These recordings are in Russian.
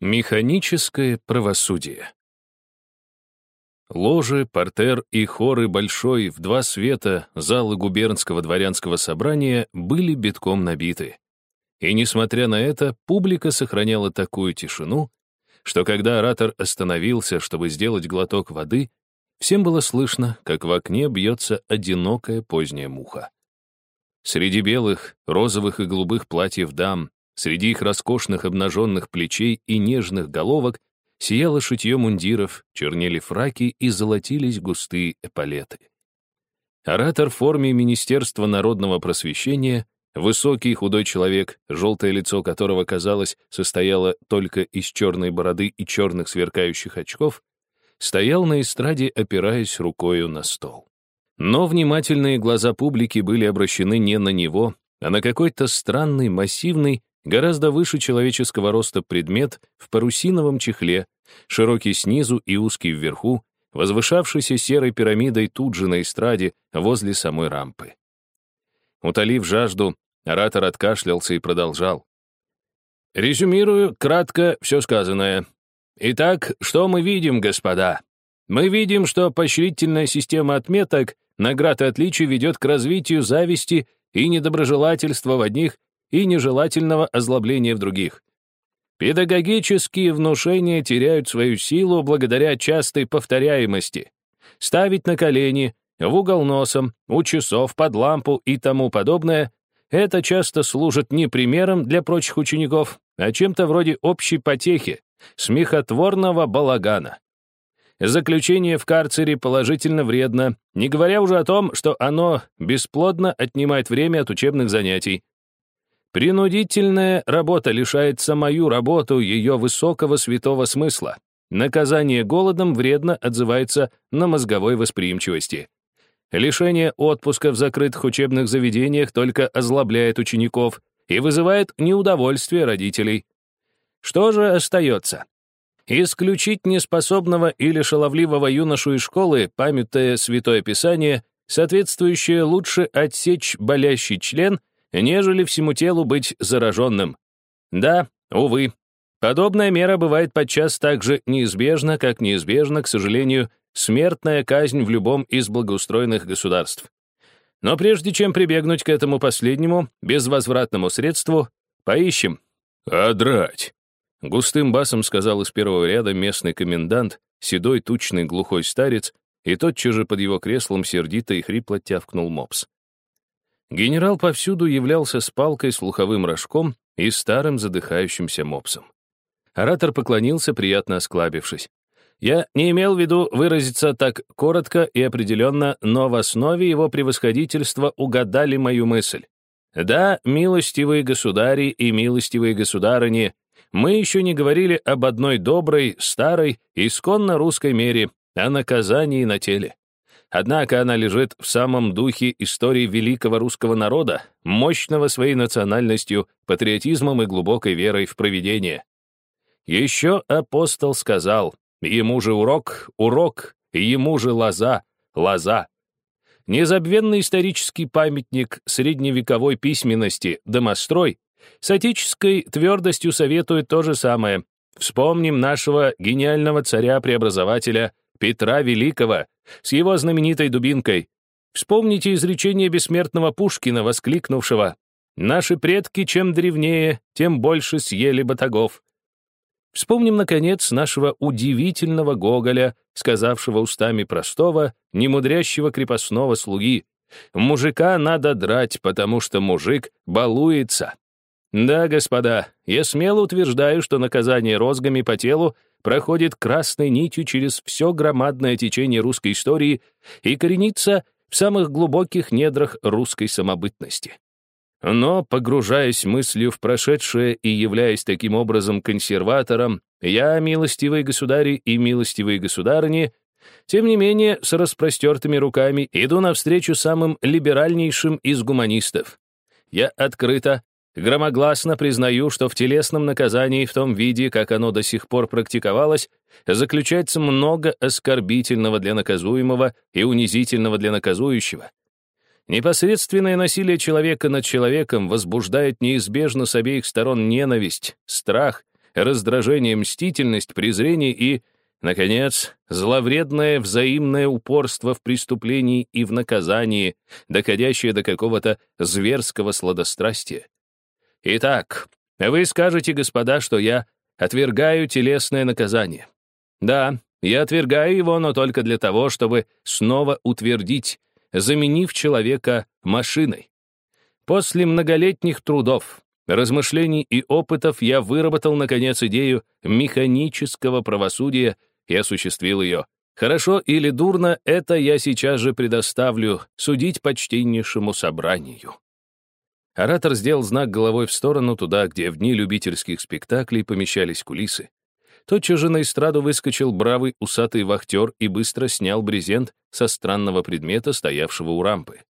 Механическое правосудие. Ложи, портер и хоры большой в два света залы губернского дворянского собрания были битком набиты. И, несмотря на это, публика сохраняла такую тишину, что когда оратор остановился, чтобы сделать глоток воды, всем было слышно, как в окне бьется одинокая поздняя муха. Среди белых, розовых и голубых платьев дам, Среди их роскошных обнаженных плечей и нежных головок сияло шитье мундиров, чернели фраки и золотились густые эполеты. Оратор в форме Министерства народного просвещения, высокий худой человек, желтое лицо которого, казалось, состояло только из черной бороды и черных сверкающих очков, стоял на эстраде, опираясь рукою на стол. Но внимательные глаза публики были обращены не на него, а на какой-то странный, массивный, гораздо выше человеческого роста предмет в парусиновом чехле, широкий снизу и узкий вверху, возвышавшийся серой пирамидой тут же на эстраде возле самой рампы. Утолив жажду, оратор откашлялся и продолжал. Резюмирую кратко все сказанное. Итак, что мы видим, господа? Мы видим, что поощрительная система отметок, наград и отличий ведет к развитию зависти и недоброжелательства в одних и нежелательного озлобления в других. Педагогические внушения теряют свою силу благодаря частой повторяемости. Ставить на колени, в угол носом, у часов, под лампу и тому подобное — это часто служит не примером для прочих учеников, а чем-то вроде общей потехи, смехотворного балагана. Заключение в карцере положительно вредно, не говоря уже о том, что оно бесплодно отнимает время от учебных занятий, Принудительная работа лишает самую работу ее высокого святого смысла. Наказание голодом вредно отзывается на мозговой восприимчивости. Лишение отпуска в закрытых учебных заведениях только озлобляет учеников и вызывает неудовольствие родителей. Что же остается? Исключить неспособного или шаловливого юношу из школы, памятая Святое Писание, соответствующее лучше отсечь болящий член — нежели всему телу быть зараженным. Да, увы, подобная мера бывает подчас так же неизбежна, как неизбежна, к сожалению, смертная казнь в любом из благоустроенных государств. Но прежде чем прибегнуть к этому последнему, безвозвратному средству, поищем. «Одрать!» — густым басом сказал из первого ряда местный комендант, седой, тучный, глухой старец, и тотчас же под его креслом сердито и хрипло тявкнул мопс. Генерал повсюду являлся с палкой, слуховым рожком и старым задыхающимся мопсом. Оратор поклонился, приятно осклабившись. Я не имел в виду выразиться так коротко и определенно, но в основе его превосходительства угадали мою мысль. Да, милостивые государи и милостивые государыни, мы еще не говорили об одной доброй, старой, исконно русской мере, о наказании на теле. Однако она лежит в самом духе истории великого русского народа, мощного своей национальностью, патриотизмом и глубокой верой в провидение. Еще апостол сказал, ему же урок, урок, ему же лоза, лоза. Незабвенный исторический памятник средневековой письменности «Домострой» с отеческой твердостью советует то же самое. Вспомним нашего гениального царя-преобразователя Петра Великого, с его знаменитой дубинкой. Вспомните изречение бессмертного Пушкина, воскликнувшего «Наши предки чем древнее, тем больше съели батагов». Вспомним, наконец, нашего удивительного Гоголя, сказавшего устами простого, немудрящего крепостного слуги «Мужика надо драть, потому что мужик балуется». Да, господа, я смело утверждаю, что наказание розгами по телу проходит красной нитью через все громадное течение русской истории и коренится в самых глубоких недрах русской самобытности. Но, погружаясь мыслью в прошедшее и являясь таким образом консерватором, я, милостивые государи и милостивые государыни, тем не менее, с распростертыми руками иду навстречу самым либеральнейшим из гуманистов. Я открыто, Громогласно признаю, что в телесном наказании в том виде, как оно до сих пор практиковалось, заключается много оскорбительного для наказуемого и унизительного для наказующего. Непосредственное насилие человека над человеком возбуждает неизбежно с обеих сторон ненависть, страх, раздражение, мстительность, презрение и, наконец, зловредное взаимное упорство в преступлении и в наказании, доходящее до какого-то зверского сладострастия. Итак, вы скажете, господа, что я отвергаю телесное наказание. Да, я отвергаю его, но только для того, чтобы снова утвердить, заменив человека машиной. После многолетних трудов, размышлений и опытов я выработал, наконец, идею механического правосудия и осуществил ее. Хорошо или дурно, это я сейчас же предоставлю судить почтеннейшему собранию. Оратор сделал знак головой в сторону туда, где в дни любительских спектаклей помещались кулисы. Тотчас же на эстраду выскочил бравый усатый вахтер и быстро снял брезент со странного предмета, стоявшего у рампы.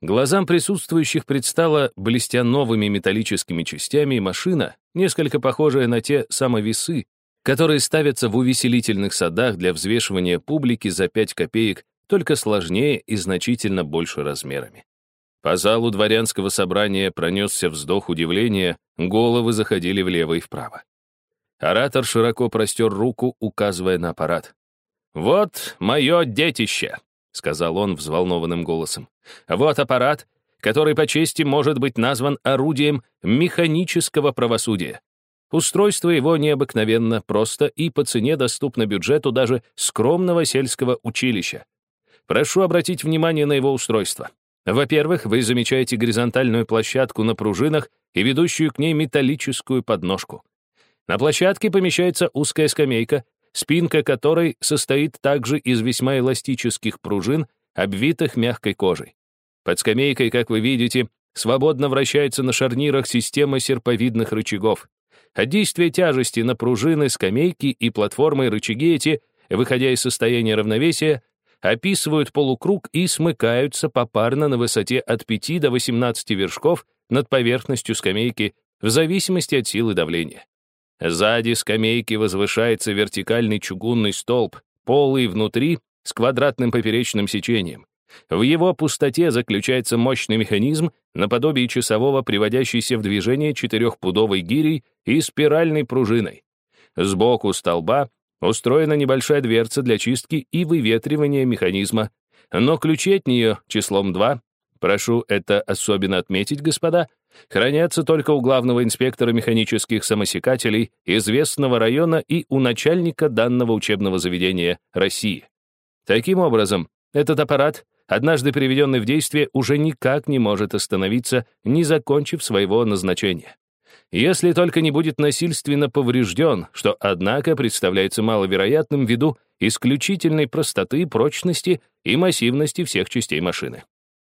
Глазам присутствующих предстала, блестя новыми металлическими частями, машина, несколько похожая на те самовесы, которые ставятся в увеселительных садах для взвешивания публики за 5 копеек, только сложнее и значительно больше размерами. По залу дворянского собрания пронесся вздох удивления, головы заходили влево и вправо. Оратор широко простер руку, указывая на аппарат. «Вот мое детище», — сказал он взволнованным голосом. «Вот аппарат, который по чести может быть назван орудием механического правосудия. Устройство его необыкновенно просто и по цене доступно бюджету даже скромного сельского училища. Прошу обратить внимание на его устройство. Во-первых, вы замечаете горизонтальную площадку на пружинах и ведущую к ней металлическую подножку. На площадке помещается узкая скамейка, спинка которой состоит также из весьма эластических пружин, обвитых мягкой кожей. Под скамейкой, как вы видите, свободно вращается на шарнирах система серповидных рычагов. От действия тяжести на пружины, скамейки и платформы рычаги эти, выходя из состояния равновесия, описывают полукруг и смыкаются попарно на высоте от 5 до 18 вершков над поверхностью скамейки в зависимости от силы давления. Сзади скамейки возвышается вертикальный чугунный столб, полый внутри, с квадратным поперечным сечением. В его пустоте заключается мощный механизм, наподобие часового, приводящийся в движение четырехпудовой гирей и спиральной пружиной. Сбоку столба устроена небольшая дверца для чистки и выветривания механизма, но ключи от нее числом 2, прошу это особенно отметить, господа, хранятся только у главного инспектора механических самосекателей известного района и у начальника данного учебного заведения России. Таким образом, этот аппарат, однажды приведенный в действие, уже никак не может остановиться, не закончив своего назначения. Если только не будет насильственно поврежден, что, однако, представляется маловероятным ввиду исключительной простоты, прочности и массивности всех частей машины.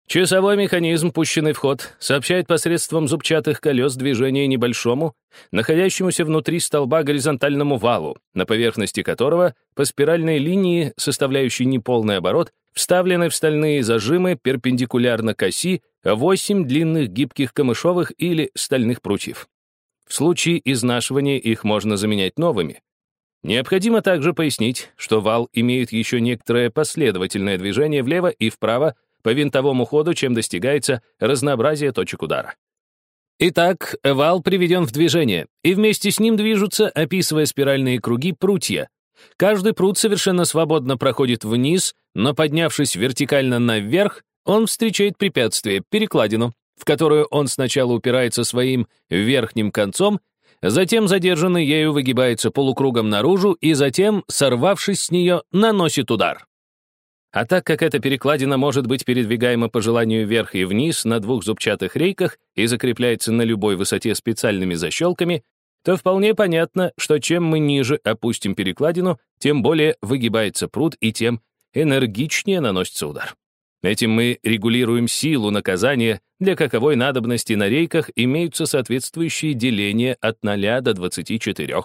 Часовой механизм, пущенный в ход, сообщает посредством зубчатых колес движение небольшому, находящемуся внутри столба горизонтальному валу, на поверхности которого по спиральной линии, составляющей неполный оборот, вставлены в стальные зажимы перпендикулярно к оси 8 длинных гибких камышовых или стальных прутьев. В случае изнашивания их можно заменять новыми. Необходимо также пояснить, что вал имеет еще некоторое последовательное движение влево и вправо по винтовому ходу, чем достигается разнообразие точек удара. Итак, вал приведен в движение, и вместе с ним движутся, описывая спиральные круги, прутья. Каждый прут совершенно свободно проходит вниз, но поднявшись вертикально наверх, он встречает препятствие, перекладину, в которую он сначала упирается своим верхним концом, затем задержанный ею выгибается полукругом наружу и затем, сорвавшись с нее, наносит удар. А так как эта перекладина может быть передвигаема по желанию вверх и вниз на двух зубчатых рейках и закрепляется на любой высоте специальными защелками, то вполне понятно, что чем мы ниже опустим перекладину, тем более выгибается пруд и тем энергичнее наносится удар. Этим мы регулируем силу наказания, для каковой надобности на рейках имеются соответствующие деления от 0 до 24.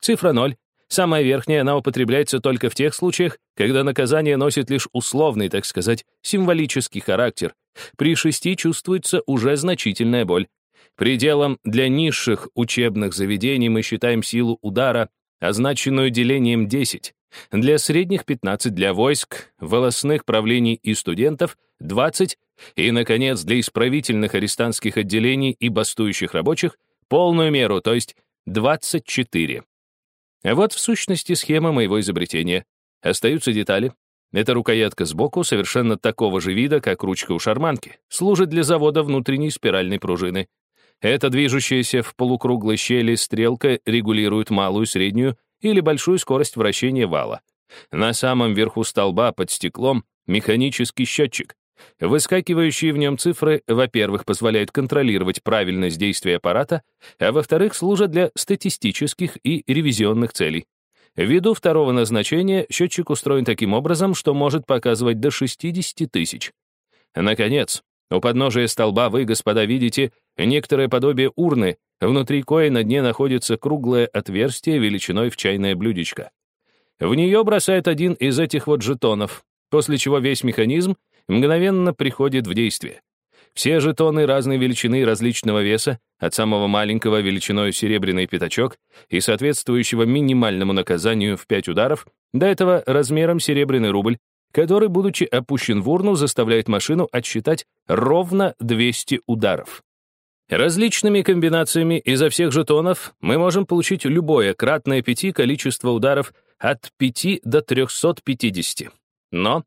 Цифра 0 Самая верхняя, она употребляется только в тех случаях, когда наказание носит лишь условный, так сказать, символический характер. При шести чувствуется уже значительная боль. Пределом для низших учебных заведений мы считаем силу удара, означенную делением 10. Для средних 15, для войск, волосных правлений и студентов 20, и, наконец, для исправительных арестантских отделений и бастующих рабочих полную меру, то есть 24. Вот в сущности схема моего изобретения. Остаются детали. Эта рукоятка сбоку совершенно такого же вида, как ручка у шарманки. Служит для завода внутренней спиральной пружины. Эта движущаяся в полукруглой щели стрелка регулирует малую, среднюю или большую скорость вращения вала. На самом верху столба под стеклом механический счетчик. Выскакивающие в нем цифры, во-первых, позволяют контролировать правильность действия аппарата, а во-вторых, служат для статистических и ревизионных целей. Ввиду второго назначения счетчик устроен таким образом, что может показывать до 60 тысяч. Наконец, у подножия столба вы, господа, видите некоторое подобие урны, внутри кои на дне находится круглое отверстие величиной в чайное блюдечко. В нее бросают один из этих вот жетонов, после чего весь механизм мгновенно приходит в действие. Все жетоны разной величины различного веса, от самого маленького величиной серебряный пятачок и соответствующего минимальному наказанию в 5 ударов, до этого размером серебряный рубль, который, будучи опущен в урну, заставляет машину отсчитать ровно 200 ударов. Различными комбинациями изо всех жетонов мы можем получить любое кратное 5 количество ударов от 5 до 350. Но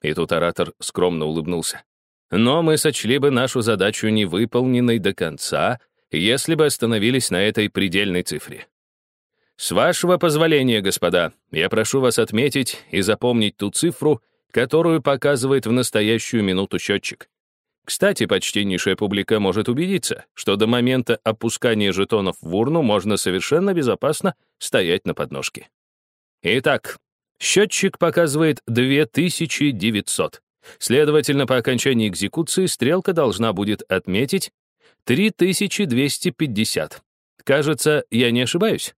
и тут оратор скромно улыбнулся. Но мы сочли бы нашу задачу невыполненной до конца, если бы остановились на этой предельной цифре. С вашего позволения, господа, я прошу вас отметить и запомнить ту цифру, которую показывает в настоящую минуту счетчик. Кстати, почтеннейшая публика может убедиться, что до момента опускания жетонов в урну можно совершенно безопасно стоять на подножке. Итак, Счетчик показывает 2900. Следовательно, по окончании экзекуции стрелка должна будет отметить 3250. Кажется, я не ошибаюсь.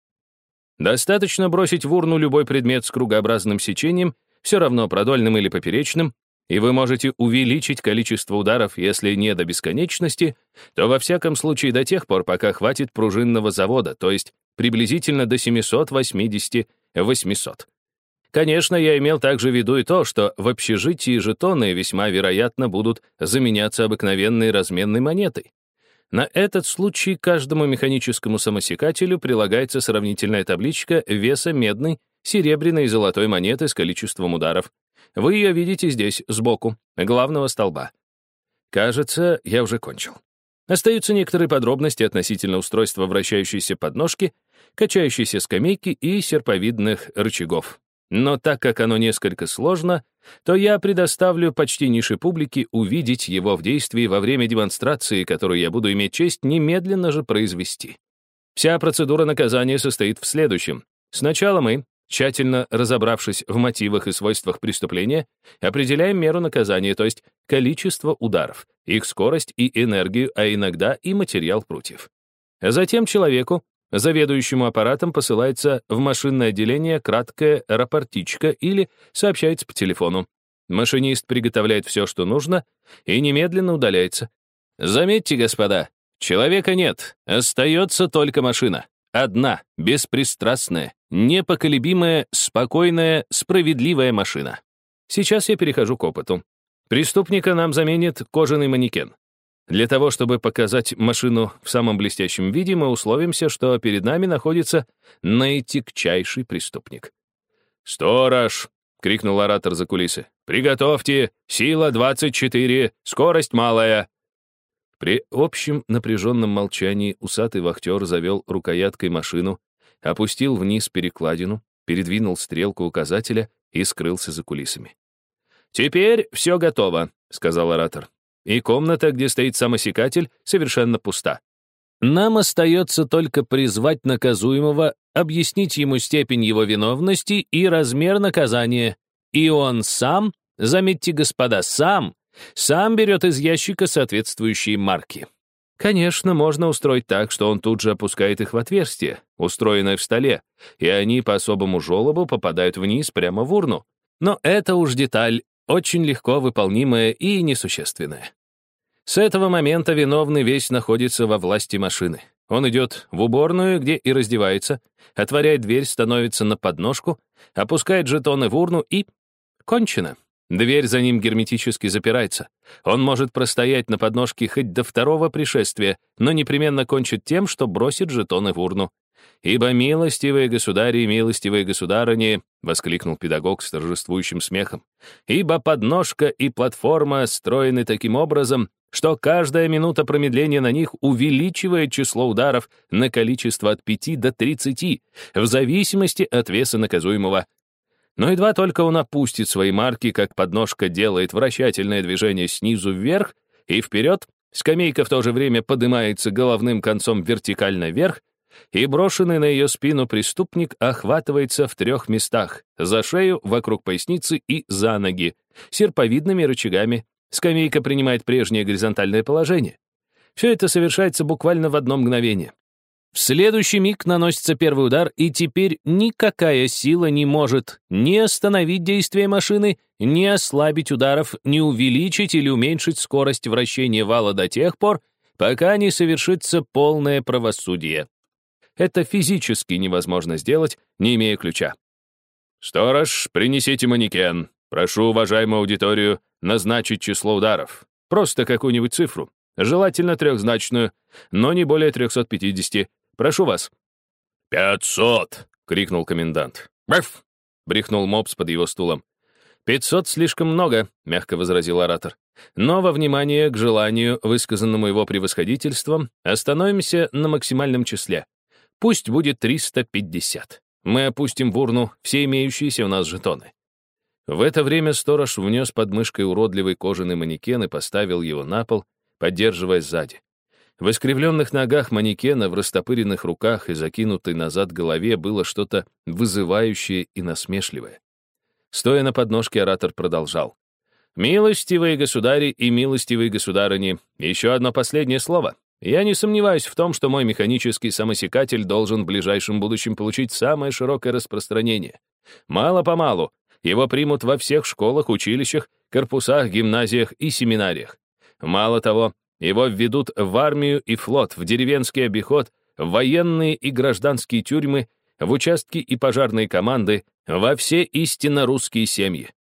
Достаточно бросить в урну любой предмет с кругообразным сечением, все равно продольным или поперечным, и вы можете увеличить количество ударов, если не до бесконечности, то во всяком случае до тех пор, пока хватит пружинного завода, то есть приблизительно до 780-800. Конечно, я имел также в виду и то, что в общежитии жетоны весьма вероятно будут заменяться обыкновенной разменной монетой. На этот случай каждому механическому самосекателю прилагается сравнительная табличка веса медной, серебряной и золотой монеты с количеством ударов. Вы ее видите здесь, сбоку, главного столба. Кажется, я уже кончил. Остаются некоторые подробности относительно устройства вращающейся подножки, качающейся скамейки и серповидных рычагов. Но так как оно несколько сложно, то я предоставлю почтеннейшей публике увидеть его в действии во время демонстрации, которую я буду иметь честь немедленно же произвести. Вся процедура наказания состоит в следующем. Сначала мы, тщательно разобравшись в мотивах и свойствах преступления, определяем меру наказания, то есть количество ударов, их скорость и энергию, а иногда и материал прутьев. Затем человеку, Заведующему аппаратом посылается в машинное отделение краткая рапортичка или сообщается по телефону. Машинист приготовляет все, что нужно, и немедленно удаляется. Заметьте, господа, человека нет, остается только машина. Одна, беспристрастная, непоколебимая, спокойная, справедливая машина. Сейчас я перехожу к опыту. Преступника нам заменит кожаный манекен. Для того, чтобы показать машину в самом блестящем виде, мы условимся, что перед нами находится наитягчайший преступник. «Сторож!» — крикнул оратор за кулисы. «Приготовьте! Сила 24, скорость малая!» При общем напряженном молчании усатый вахтер завел рукояткой машину, опустил вниз перекладину, передвинул стрелку указателя и скрылся за кулисами. «Теперь все готово», — сказал оратор и комната, где стоит самосекатель, совершенно пуста. Нам остается только призвать наказуемого, объяснить ему степень его виновности и размер наказания. И он сам, заметьте, господа, сам, сам берет из ящика соответствующие марки. Конечно, можно устроить так, что он тут же опускает их в отверстие, устроенное в столе, и они по особому желобу попадают вниз прямо в урну. Но это уж деталь, очень легко выполнимое и несущественное. С этого момента виновный весь находится во власти машины. Он идет в уборную, где и раздевается, отворяет дверь, становится на подножку, опускает жетоны в урну и... Кончено. Дверь за ним герметически запирается. Он может простоять на подножке хоть до второго пришествия, но непременно кончит тем, что бросит жетоны в урну. «Ибо милостивые государи и милостивые государыни!» — воскликнул педагог с торжествующим смехом. «Ибо подножка и платформа строены таким образом, что каждая минута промедления на них увеличивает число ударов на количество от 5 до 30, в зависимости от веса наказуемого. Но едва только он опустит свои марки, как подножка делает вращательное движение снизу вверх и вперед, скамейка в то же время поднимается головным концом вертикально вверх, и брошенный на ее спину преступник охватывается в трех местах — за шею, вокруг поясницы и за ноги, серповидными рычагами. Скамейка принимает прежнее горизонтальное положение. Все это совершается буквально в одно мгновение. В следующий миг наносится первый удар, и теперь никакая сила не может ни остановить действие машины, ни ослабить ударов, ни увеличить или уменьшить скорость вращения вала до тех пор, пока не совершится полное правосудие. Это физически невозможно сделать, не имея ключа. «Сторож, принесите манекен. Прошу уважаемую аудиторию назначить число ударов. Просто какую-нибудь цифру. Желательно трехзначную, но не более 350. Прошу вас». «Пятьсот!» — крикнул комендант. «Бэф!» — брехнул мопс под его стулом. «Пятьсот слишком много», — мягко возразил оратор. «Но во внимание к желанию, высказанному его превосходительством, остановимся на максимальном числе. Пусть будет 350. Мы опустим в урну все имеющиеся у нас жетоны. В это время сторож внес под мышкой уродливый кожаный манекен и поставил его на пол, поддерживая сзади. В искривленных ногах манекена, в растопыренных руках и закинутой назад голове было что-то вызывающее и насмешливое. Стоя на подножке, оратор продолжал. «Милостивые государи и милостивые государыни, еще одно последнее слово. Я не сомневаюсь в том, что мой механический самосекатель должен в ближайшем будущем получить самое широкое распространение. Мало-помалу его примут во всех школах, училищах, корпусах, гимназиях и семинариях. Мало того, его введут в армию и флот, в деревенский обиход, в военные и гражданские тюрьмы, в участки и пожарные команды, во все истинно русские семьи.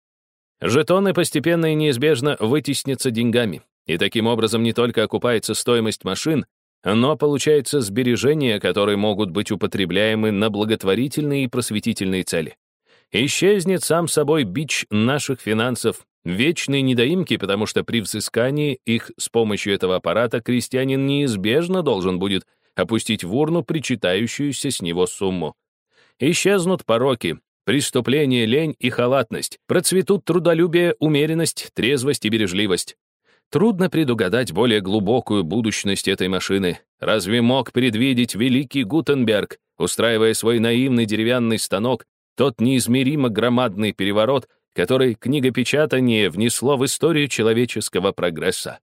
Жетоны постепенно и неизбежно вытеснятся деньгами. И таким образом не только окупается стоимость машин, но получается сбережения, которые могут быть употребляемы на благотворительные и просветительные цели. Исчезнет сам собой бич наших финансов, вечные недоимки, потому что при взыскании их с помощью этого аппарата крестьянин неизбежно должен будет опустить в урну причитающуюся с него сумму. Исчезнут пороки, преступления, лень и халатность, процветут трудолюбие, умеренность, трезвость и бережливость. Трудно предугадать более глубокую будущность этой машины. Разве мог предвидеть великий Гутенберг, устраивая свой наивный деревянный станок, тот неизмеримо громадный переворот, который книгопечатание внесло в историю человеческого прогресса?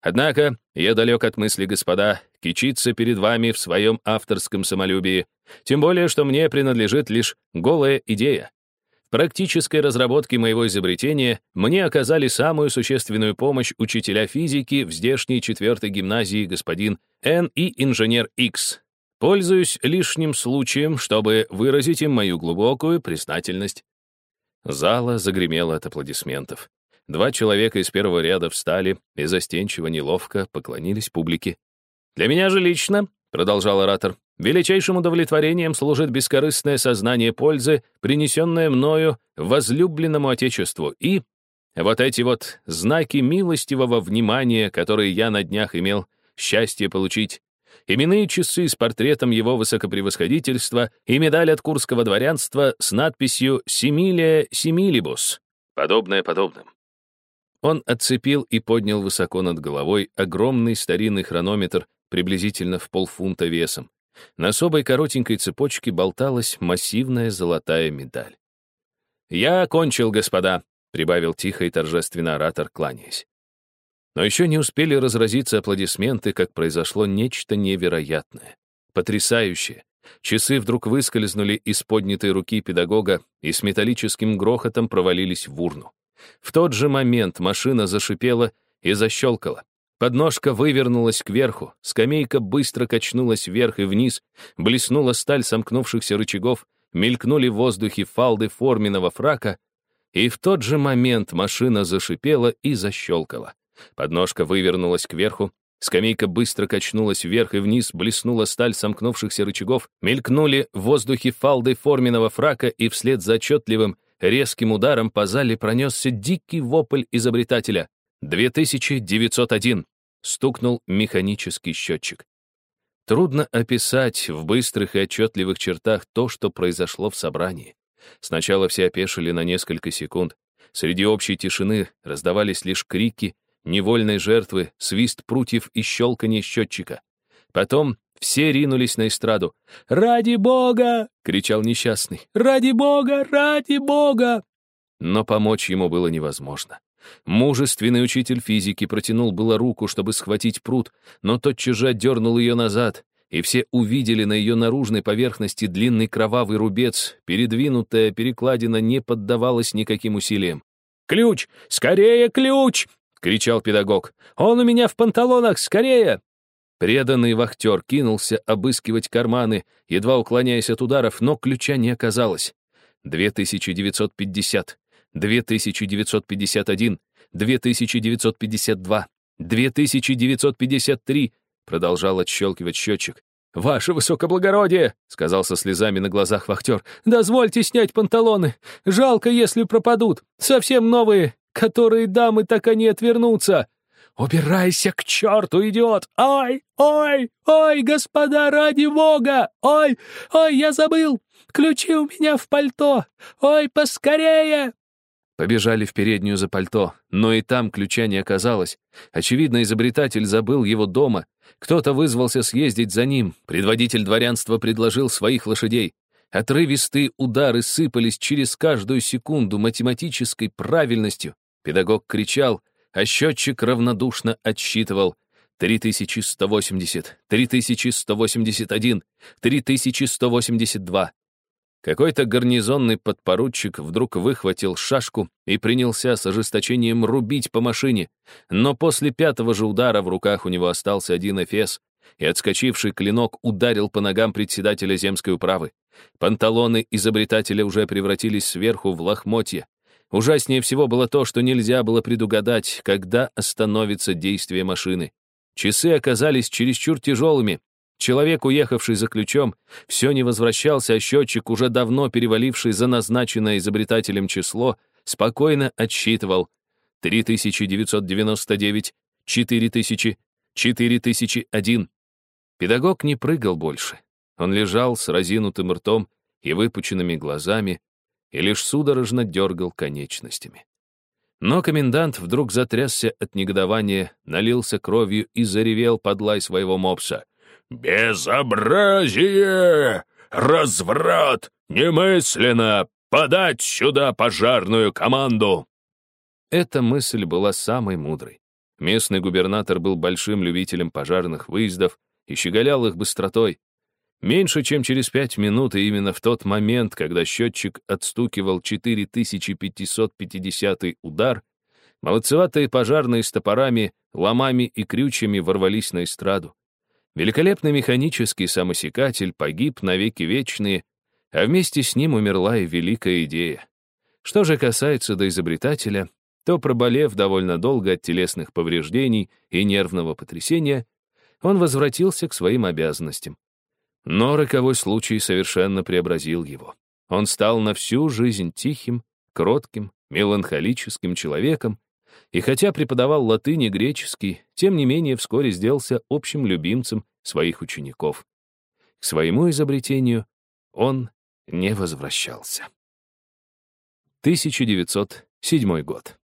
Однако я далек от мысли, господа, кичиться перед вами в своем авторском самолюбии, тем более, что мне принадлежит лишь голая идея практической разработке моего изобретения мне оказали самую существенную помощь учителя физики в здешней четвертой гимназии господин Н. и инженер X. Пользуюсь лишним случаем, чтобы выразить им мою глубокую признательность. Зала загремела от аплодисментов. Два человека из первого ряда встали и застенчиво, неловко поклонились публике. «Для меня же лично», — продолжал оратор, Величайшим удовлетворением служит бескорыстное сознание пользы, принесенное мною возлюбленному Отечеству, и вот эти вот знаки милостивого внимания, которые я на днях имел счастье получить, именные часы с портретом его высокопревосходительства и медаль от курского дворянства с надписью «Семилия Семилибус», подобное подобным. Он отцепил и поднял высоко над головой огромный старинный хронометр приблизительно в полфунта весом. На особой коротенькой цепочке болталась массивная золотая медаль. «Я окончил, господа», — прибавил тихо и торжественно оратор, кланяясь. Но еще не успели разразиться аплодисменты, как произошло нечто невероятное, потрясающее. Часы вдруг выскользнули из поднятой руки педагога и с металлическим грохотом провалились в урну. В тот же момент машина зашипела и защелкала. Подножка вывернулась кверху, скамейка быстро качнулась вверх и вниз, блеснула сталь сомкнувшихся рычагов, мелькнули в воздухе фалды форменного фрака, и в тот же момент машина зашипела и защелкала. Подножка вывернулась кверху, Скамейка быстро качнулась вверх и вниз, блеснула сталь сомкнувшихся рычагов, мелькнули в воздухе фалды форменного фрака, и вслед за отчетливым, резким ударом по зале пронесся дикий вопль изобретателя. 2901. Стукнул механический счетчик. Трудно описать в быстрых и отчетливых чертах то, что произошло в собрании. Сначала все опешили на несколько секунд. Среди общей тишины раздавались лишь крики, невольной жертвы, свист прутьев и щелканье счетчика. Потом все ринулись на эстраду. «Ради бога!» — кричал несчастный. «Ради бога! Ради бога!» Но помочь ему было невозможно. Мужественный учитель физики протянул было руку, чтобы схватить пруд, но тотчас же отдернул ее назад, и все увидели на ее наружной поверхности длинный кровавый рубец, передвинутая перекладина не поддавалась никаким усилиям. «Ключ! Скорее ключ!» — кричал педагог. «Он у меня в панталонах! Скорее!» Преданный вахтер кинулся обыскивать карманы, едва уклоняясь от ударов, но ключа не оказалось. 2950, 2951, 2952, 2953, продолжал отщелкивать счетчик. «Ваше высокоблагородие!» — сказал со слезами на глазах вахтер. «Дозвольте снять панталоны. Жалко, если пропадут. Совсем новые которые дамы так и не отвернутся. «Убирайся к черту, идиот! Ой, ой, ой, господа, ради бога! Ой, ой, я забыл! Ключи у меня в пальто! Ой, поскорее!» Побежали в переднюю за пальто, но и там ключа не оказалось. Очевидно, изобретатель забыл его дома. Кто-то вызвался съездить за ним. Предводитель дворянства предложил своих лошадей. Отрывистые удары сыпались через каждую секунду математической правильностью. Педагог кричал, а счетчик равнодушно отсчитывал 3180, 3181, 3182. Какой-то гарнизонный подпоручик вдруг выхватил шашку и принялся с ожесточением рубить по машине, но после пятого же удара в руках у него остался один эфес, и отскочивший клинок ударил по ногам председателя земской управы. Панталоны изобретателя уже превратились сверху в лохмотья. Ужаснее всего было то, что нельзя было предугадать, когда остановится действие машины. Часы оказались чересчур тяжелыми. Человек, уехавший за ключом, все не возвращался, а счетчик, уже давно переваливший за назначенное изобретателем число, спокойно отсчитывал 3999, 4000, 4001. Педагог не прыгал больше. Он лежал с разинутым ртом и выпученными глазами, и лишь судорожно дергал конечностями. Но комендант вдруг затрясся от негодования, налился кровью и заревел под лай своего мопса. «Безобразие! Разврат! Немысленно! Подать сюда пожарную команду!» Эта мысль была самой мудрой. Местный губернатор был большим любителем пожарных выездов и щеголял их быстротой. Меньше чем через пять минут, и именно в тот момент, когда счетчик отстукивал 4550 удар, молодцеватые пожарные с топорами, ломами и крючьями ворвались на эстраду. Великолепный механический самосекатель погиб навеки вечные, а вместе с ним умерла и великая идея. Что же касается до изобретателя, то, проболев довольно долго от телесных повреждений и нервного потрясения, он возвратился к своим обязанностям. Но роковой случай совершенно преобразил его. Он стал на всю жизнь тихим, кротким, меланхолическим человеком, и хотя преподавал латынь и греческий, тем не менее вскоре сделался общим любимцем своих учеников. К своему изобретению он не возвращался. 1907 год.